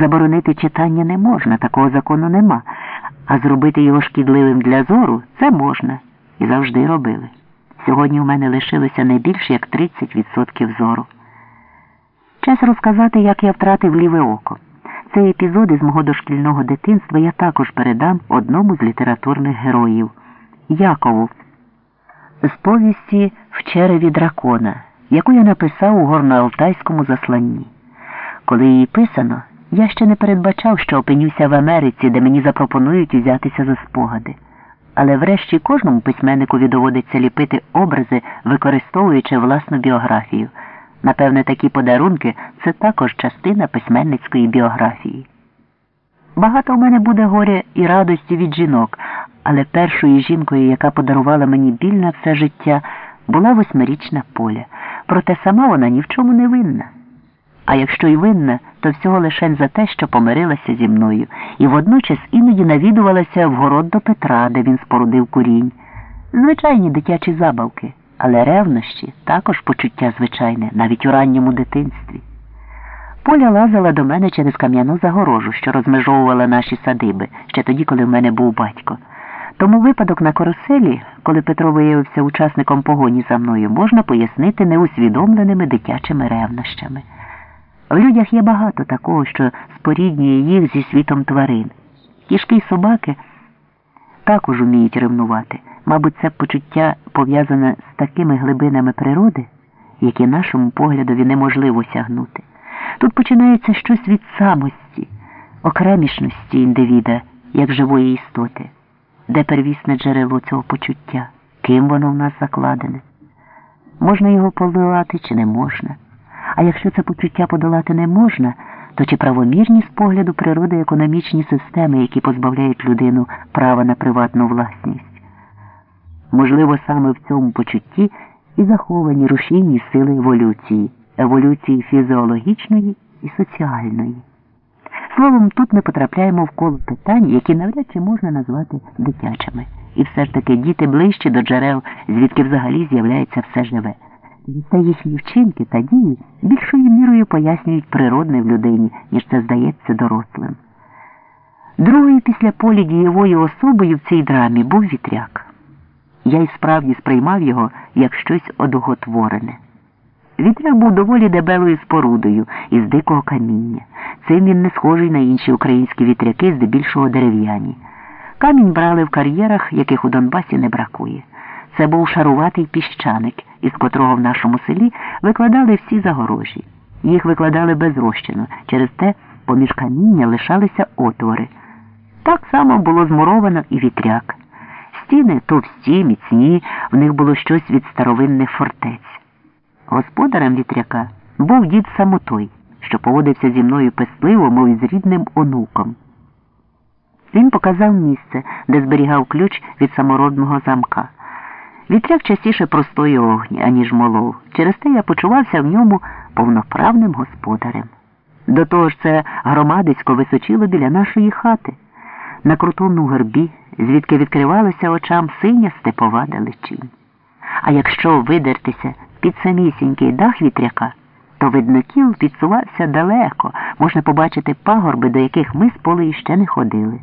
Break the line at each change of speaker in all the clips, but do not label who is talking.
Заборонити читання не можна, такого закону нема, а зробити його шкідливим для зору це можна і завжди робили. Сьогодні у мене лишилося не більше як 30% зору. Час розказати, як я втратив ліве око. Цей епізод із мого дошкільного дитинства я також передам одному з літературних героїв Якову з повісті в череві дракона, яку я написав у горноалтайському засланні. Коли її писано, я ще не передбачав, що опинюся в Америці, де мені запропонують узятися за спогади. Але врешті кожному письменникові доводиться ліпити образи, використовуючи власну біографію. Напевне, такі подарунки це також частина письменницької біографії. Багато в мене буде горя і радості від жінок, але першою жінкою, яка подарувала мені біль на все життя, була восьмирічна поля. Проте сама вона ні в чому не винна. А якщо й винна, то всього лишень за те, що помирилася зі мною, і водночас іноді навідувалася в город до Петра, де він спорудив курінь. Звичайні дитячі забавки, але ревнощі також почуття звичайне, навіть у ранньому дитинстві. Поля лазила до мене через кам'яну загорожу, що розмежовувала наші садиби, ще тоді, коли в мене був батько. Тому випадок на каруселі, коли Петро виявився учасником погоні за мною, можна пояснити неусвідомленими дитячими ревнощами. В людях є багато такого, що споріднює їх зі світом тварин. Кішки й собаки також уміють ревнувати. Мабуть, це почуття пов'язане з такими глибинами природи, які нашому поглядові неможливо сягнути. Тут починається щось від самості, окремішності індивіда, як живої істоти, де первісне джерело цього почуття, ким воно в нас закладене. Можна його поливати чи не можна. А якщо це почуття подолати не можна, то чи правомірні з погляду природи економічні системи, які позбавляють людину права на приватну власність? Можливо, саме в цьому почутті і заховані рушійні сили еволюції, еволюції фізіологічної і соціальної. Словом, тут ми потрапляємо в коло питань, які навряд чи можна назвати дитячими. І все ж таки діти ближче до джерел, звідки взагалі з'являється все живе. Та їхні вчинки та дії більшою мірою пояснюють природне в людині, ніж це здається дорослим. Другою після полі дієвою особою в цій драмі був вітряк. Я й справді сприймав його як щось одуготворене. Вітряк був доволі дебелою спорудою із дикого каміння. Цим він не схожий на інші українські вітряки, здебільшого дерев'яні. Камінь брали в кар'єрах, яких у Донбасі не бракує. Це був шаруватий піщаник, із котрого в нашому селі викладали всі загорожі. Їх викладали безрозчину, через те поміж каміння лишалися отвори. Так само було змуровано і вітряк. Стіни товсті, міцні, в них було щось від старовинних фортець. Господарем вітряка був дід Самотой, що поводився зі мною пестливо, мов із рідним онуком. Він показав місце, де зберігав ключ від самородного замка. Вітряк частіше простої огні, аніж молов. Через те я почувався в ньому повноправним господарем. До того ж, це громадисько височило біля нашої хати, на крутому гербі, звідки відкривалася очам синя степова далечінь. А якщо видертися під самісінький дах вітряка, то виднокіл підсувався далеко, можна побачити пагорби, до яких ми з полею ще не ходили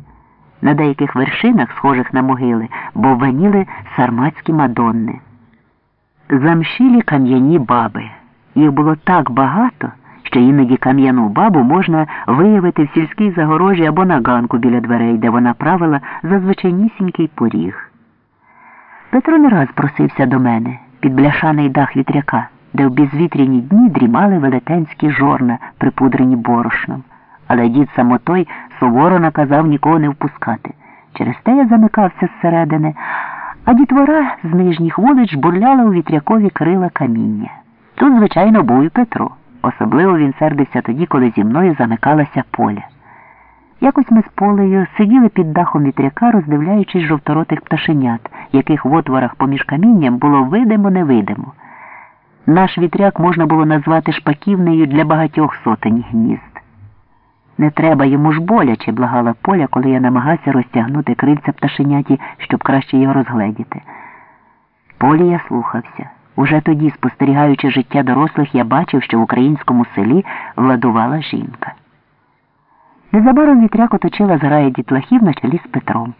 на деяких вершинах, схожих на могили, бовваніли сарматські мадонни. Замшілі кам'яні баби. Їх було так багато, що іноді кам'яну бабу можна виявити в сільській загорожі або на ганку біля дверей, де вона правила зазвичайнісінький поріг. Петро не раз просився до мене під бляшаний дах вітряка, де в безвітряні дні дрімали велетенські жорна, припудрені борошном але дід самотой суворо наказав нікого не впускати. Через те я замикався зсередини, а дітвора з нижніх вулиць бурляла у вітрякові крила каміння. Тут, звичайно, був і Петро. Особливо він сердився тоді, коли зі мною замикалася поля. Якось ми з полею сиділи під дахом вітряка, роздивляючись жовторотих пташенят, яких в отворах поміж камінням було видимо невидимо. Наш вітряк можна було назвати шпаківнею для багатьох сотень гнізд. Не треба йому ж боляче, благала поля, коли я намагався розтягнути крильця пташеняті, щоб краще його розгледіти. Полі я слухався. Уже тоді, спостерігаючи життя дорослих, я бачив, що в українському селі владувала жінка. Незабаром вітряк оточила зграя дітлахів на чолі з Петром.